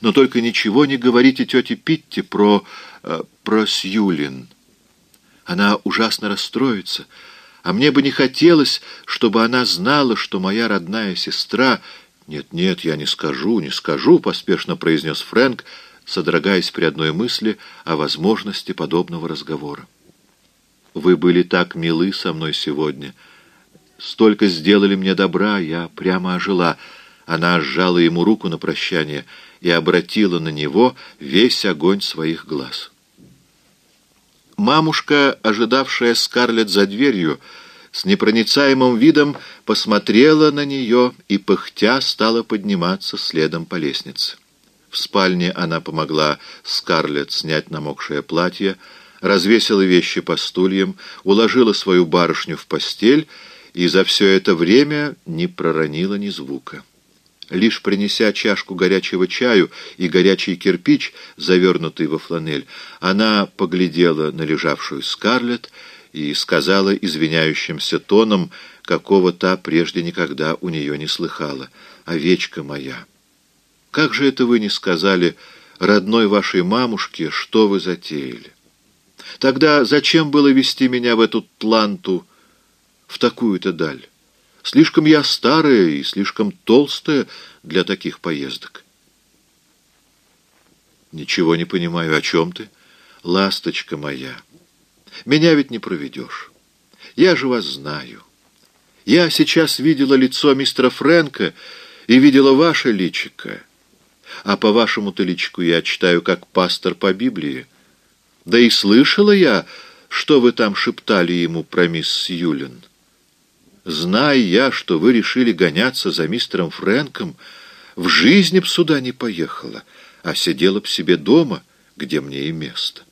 Но только ничего не говорите тете Питти про... Э, про Сьюлин. Она ужасно расстроится, а мне бы не хотелось, чтобы она знала, что моя родная сестра... «Нет-нет, я не скажу, не скажу», — поспешно произнес Фрэнк, содрогаясь при одной мысли о возможности подобного разговора. «Вы были так милы со мной сегодня. Столько сделали мне добра, я прямо ожила». Она сжала ему руку на прощание и обратила на него весь огонь своих глаз. Мамушка, ожидавшая Скарлетт за дверью, с непроницаемым видом посмотрела на нее и, пыхтя, стала подниматься следом по лестнице. В спальне она помогла Скарлетт снять намокшее платье, развесила вещи по стульям, уложила свою барышню в постель и за все это время не проронила ни звука. Лишь принеся чашку горячего чаю и горячий кирпич, завернутый во фланель, она поглядела на лежавшую Скарлетт и сказала извиняющимся тоном, какого та прежде никогда у нее не слыхала. «Овечка моя, как же это вы не сказали родной вашей мамушке, что вы затеяли? Тогда зачем было вести меня в эту тланту, в такую-то даль?» Слишком я старая и слишком толстая для таких поездок. Ничего не понимаю, о чем ты? Ласточка моя, меня ведь не проведешь. Я же вас знаю. Я сейчас видела лицо мистера Фрэнка и видела ваше личико. А по вашему-то личику я читаю как пастор по Библии. Да и слышала я, что вы там шептали ему про мисс Сьюлин. Зная я, что вы решили гоняться за мистером Фрэнком, в жизни б сюда не поехала, а сидела б себе дома, где мне и место.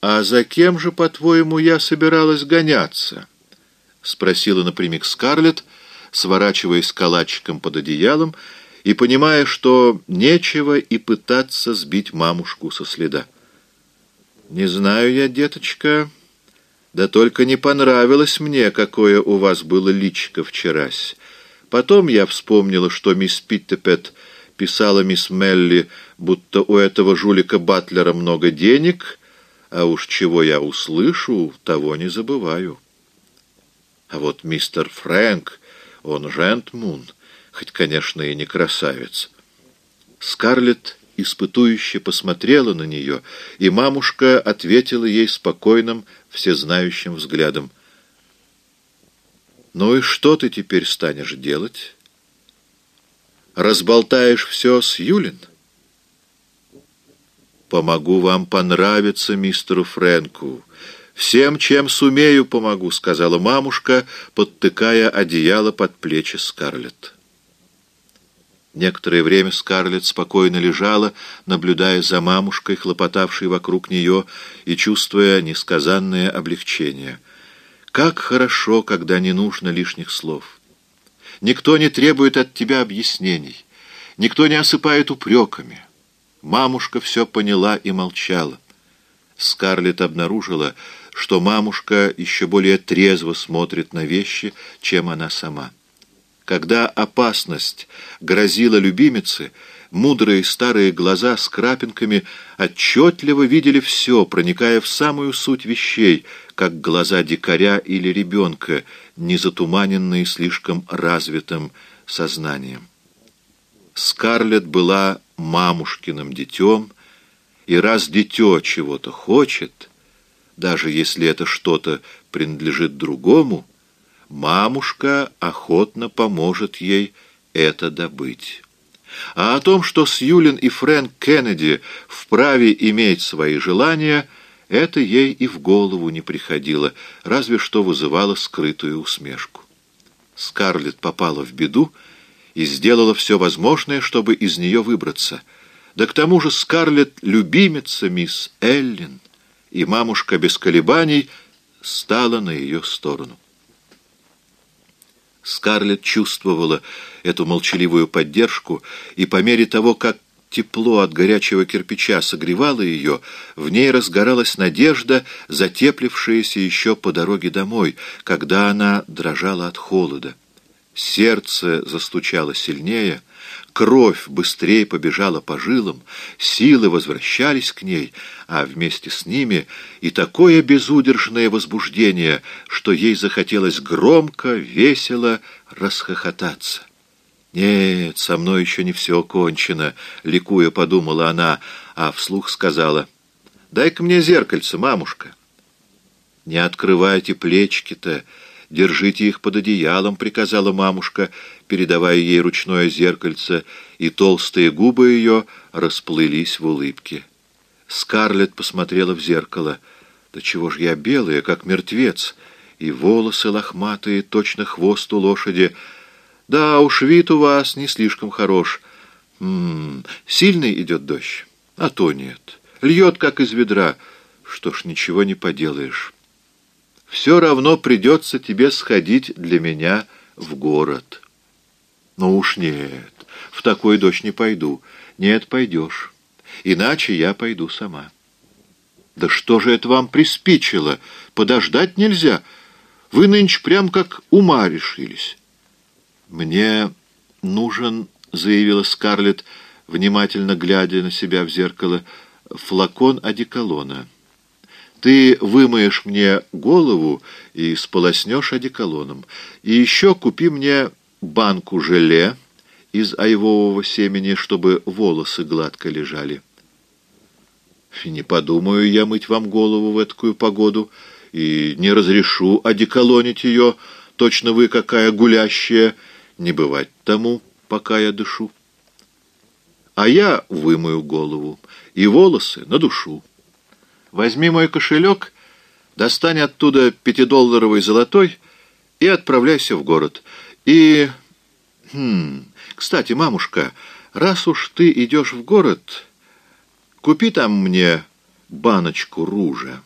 «А за кем же, по-твоему, я собиралась гоняться?» — спросила напрямик Скарлетт, сворачиваясь калачиком под одеялом и понимая, что нечего и пытаться сбить мамушку со следа. «Не знаю я, деточка...» Да только не понравилось мне, какое у вас было личико вчерась. Потом я вспомнила, что мисс Питтепет писала мисс Мелли, будто у этого жулика Батлера много денег, а уж чего я услышу, того не забываю. А вот мистер Фрэнк, он жентмун, хоть, конечно, и не красавец. Скарлетт испытующе посмотрела на нее, и мамушка ответила ей спокойным, всезнающим взглядом. «Ну и что ты теперь станешь делать? Разболтаешь все с Юлин?» «Помогу вам понравиться мистеру Фрэнку. Всем, чем сумею, помогу», — сказала мамушка, подтыкая одеяло под плечи Скарлетт. Некоторое время Скарлетт спокойно лежала, наблюдая за мамушкой, хлопотавшей вокруг нее, и чувствуя несказанное облегчение. Как хорошо, когда не нужно лишних слов. Никто не требует от тебя объяснений, никто не осыпает упреками. Мамушка все поняла и молчала. Скарлетт обнаружила, что мамушка еще более трезво смотрит на вещи, чем она сама. Когда опасность грозила любимице, мудрые старые глаза с крапинками отчетливо видели все, проникая в самую суть вещей, как глаза дикаря или ребенка, не затуманенные слишком развитым сознанием. Скарлетт была мамушкиным детем, и раз дитё чего-то хочет, даже если это что-то принадлежит другому, мамушка охотно поможет ей это добыть. А о том, что Сьюлин и Фрэнк Кеннеди вправе иметь свои желания, это ей и в голову не приходило, разве что вызывало скрытую усмешку. Скарлетт попала в беду и сделала все возможное, чтобы из нее выбраться. Да к тому же Скарлетт — любимица мисс Эллин, и мамушка без колебаний стала на ее сторону. Скарлетт чувствовала эту молчаливую поддержку, и по мере того, как тепло от горячего кирпича согревало ее, в ней разгоралась надежда, затеплившаяся еще по дороге домой, когда она дрожала от холода. Сердце застучало сильнее, кровь быстрее побежала по жилам, силы возвращались к ней, а вместе с ними и такое безудержное возбуждение, что ей захотелось громко, весело расхохотаться. «Нет, со мной еще не все кончено», — ликуя подумала она, а вслух сказала, «Дай-ка мне зеркальце, мамушка». «Не открывайте плечики-то», «Держите их под одеялом», — приказала мамушка, передавая ей ручное зеркальце, и толстые губы ее расплылись в улыбке. Скарлетт посмотрела в зеркало. «Да чего ж я белая, как мертвец, и волосы лохматые, точно хвост у лошади. Да уж, вид у вас не слишком хорош. М м-м, -м, сильный идет дождь? А то нет. Льет, как из ведра. Что ж, ничего не поделаешь» все равно придется тебе сходить для меня в город. Ну уж нет, в такой дождь не пойду. Нет, пойдешь. Иначе я пойду сама. Да что же это вам приспичило? Подождать нельзя. Вы нынче прям как ума решились. Мне нужен, заявила Скарлетт, внимательно глядя на себя в зеркало, флакон одеколона. Ты вымоешь мне голову и сполоснешь одеколоном. И еще купи мне банку желе из айвового семени, чтобы волосы гладко лежали. Не подумаю я мыть вам голову в такую погоду и не разрешу одеколонить ее, точно вы какая гулящая, не бывать тому, пока я дышу. А я вымою голову и волосы на душу. Возьми мой кошелек, достань оттуда пятидолларовый золотой и отправляйся в город. И... Хм, кстати, мамушка, раз уж ты идешь в город, купи там мне баночку ружа.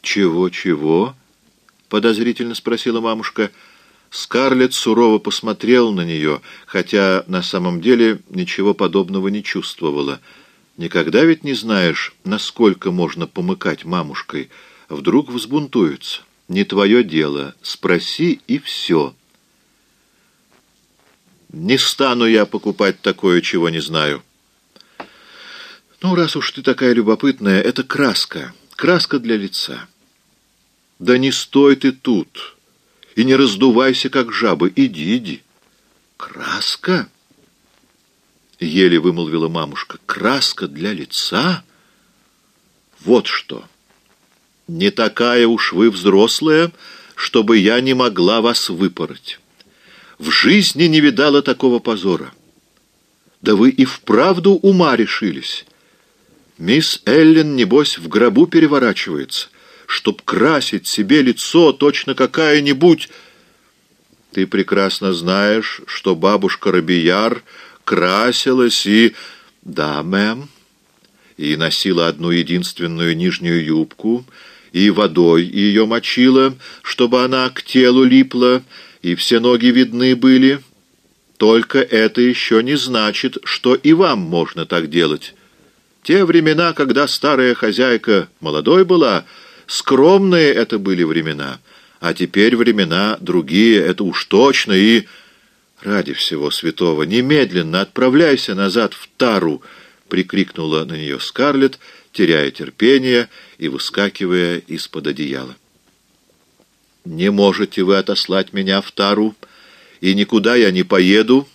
«Чего-чего?» — подозрительно спросила мамушка. Скарлетт сурово посмотрел на нее, хотя на самом деле ничего подобного не чувствовала — Никогда ведь не знаешь, насколько можно помыкать мамушкой. Вдруг взбунтуются. Не твое дело. Спроси, и все. Не стану я покупать такое, чего не знаю. Ну, раз уж ты такая любопытная, это краска. Краска для лица. Да не стой ты тут. И не раздувайся, как жаба. Иди, иди. Краска? — еле вымолвила мамушка. «Краска для лица? Вот что! Не такая уж вы взрослая, чтобы я не могла вас выпороть. В жизни не видала такого позора. Да вы и вправду ума решились. Мисс Эллен, небось, в гробу переворачивается, чтоб красить себе лицо точно какая-нибудь... Ты прекрасно знаешь, что бабушка Робияр красилась и... Да, мэм. И носила одну единственную нижнюю юбку, и водой ее мочила, чтобы она к телу липла, и все ноги видны были. Только это еще не значит, что и вам можно так делать. Те времена, когда старая хозяйка молодой была, скромные это были времена, а теперь времена другие, это уж точно, и... «Ради всего святого, немедленно отправляйся назад в Тару!» — прикрикнула на нее Скарлетт, теряя терпение и выскакивая из-под одеяла. «Не можете вы отослать меня в Тару, и никуда я не поеду,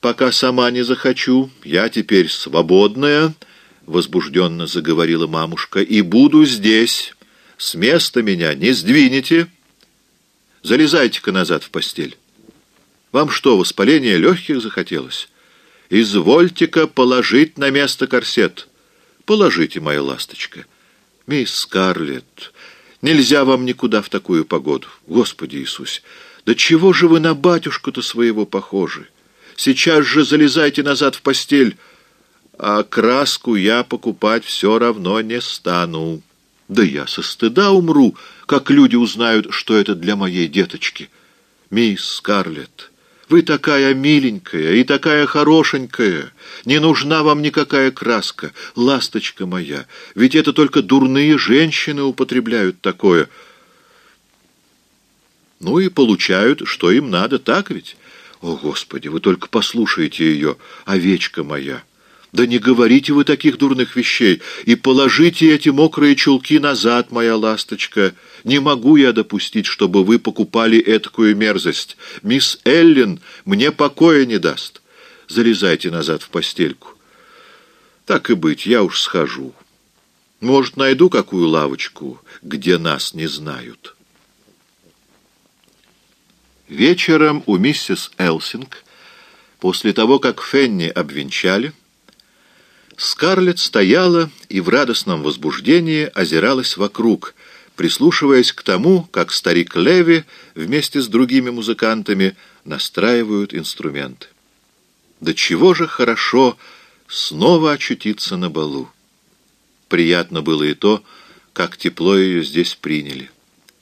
пока сама не захочу. Я теперь свободная», — возбужденно заговорила мамушка, — «и буду здесь. С места меня не сдвинете. Залезайте-ка назад в постель». Вам что, воспаление легких захотелось? Извольте-ка положить на место корсет. Положите, моя ласточка. Мисс Скарлетт, нельзя вам никуда в такую погоду. Господи Иисусе, да чего же вы на батюшку-то своего похожи? Сейчас же залезайте назад в постель, а краску я покупать все равно не стану. Да я со стыда умру, как люди узнают, что это для моей деточки. Мисс Скарлетт, вы такая миленькая и такая хорошенькая. Не нужна вам никакая краска, ласточка моя. Ведь это только дурные женщины употребляют такое. Ну и получают, что им надо, так ведь? О, Господи, вы только послушайте ее, овечка моя! Да не говорите вы таких дурных вещей, и положите эти мокрые чулки назад, моя ласточка. Не могу я допустить, чтобы вы покупали этакую мерзость. Мисс Эллен мне покоя не даст. Залезайте назад в постельку. Так и быть, я уж схожу. Может, найду какую лавочку, где нас не знают». Вечером у миссис Элсинг, после того, как Фенни обвенчали, Скарлетт стояла и в радостном возбуждении озиралась вокруг, прислушиваясь к тому, как старик Леви вместе с другими музыкантами настраивают инструменты. Да чего же хорошо снова очутиться на балу! Приятно было и то, как тепло ее здесь приняли.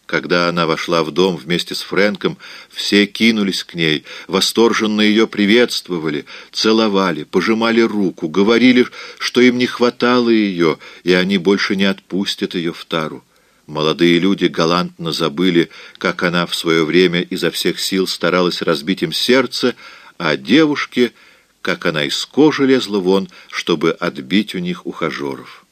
Когда она вошла в дом вместе с Фрэнком, все кинулись к ней, восторженно ее приветствовали, целовали, пожимали руку, говорили, что им не хватало ее, и они больше не отпустят ее в тару. Молодые люди галантно забыли, как она в свое время изо всех сил старалась разбить им сердце, а девушки, как она из кожи лезла вон, чтобы отбить у них ухажеров.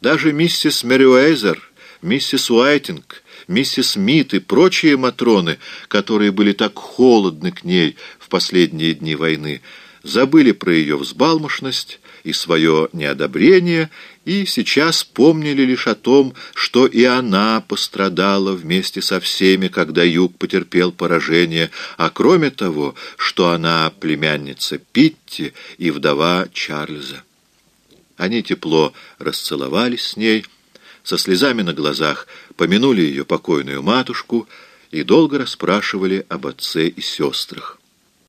Даже миссис Мерюэйзер, миссис Уайтинг — миссис Мит и прочие Матроны, которые были так холодны к ней в последние дни войны, забыли про ее взбалмошность и свое неодобрение, и сейчас помнили лишь о том, что и она пострадала вместе со всеми, когда Юг потерпел поражение, а кроме того, что она племянница Питти и вдова Чарльза. Они тепло расцеловались с ней, со слезами на глазах помянули ее покойную матушку и долго расспрашивали об отце и сестрах.